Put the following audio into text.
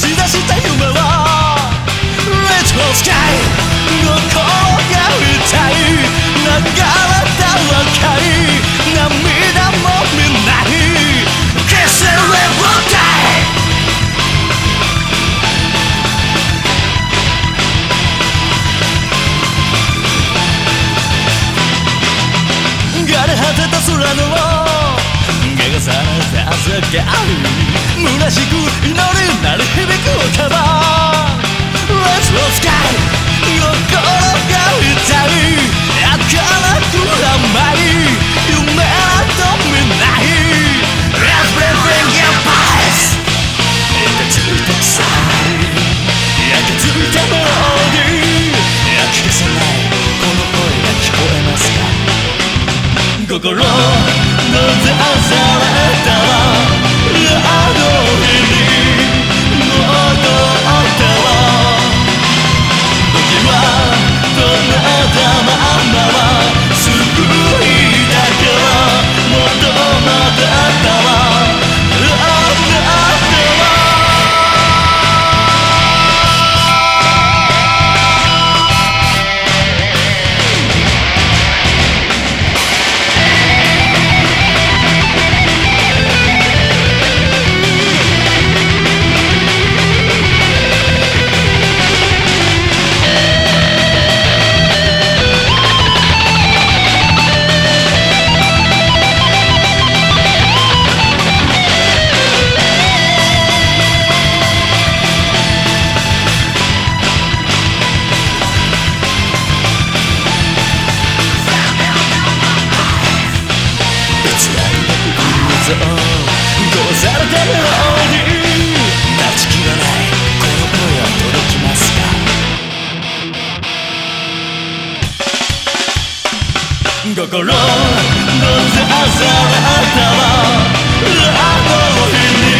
し出した夢は Let's go sky 心が痛い流れた若い涙も見ない。Kiss it will die 枯れ果てた空の目が覚めた朝がある虚しく祈り鳴り響く歌は Let's roll sky 心が痛い儚く甘い夢など見ない Everything in pies 焼けついた鎖焼けついたメロディー焼き消せないこの声が聞こえますか心のざされたぞ。どうされてるに断ち切ないこの声は届きますか心のざわざわとあの日に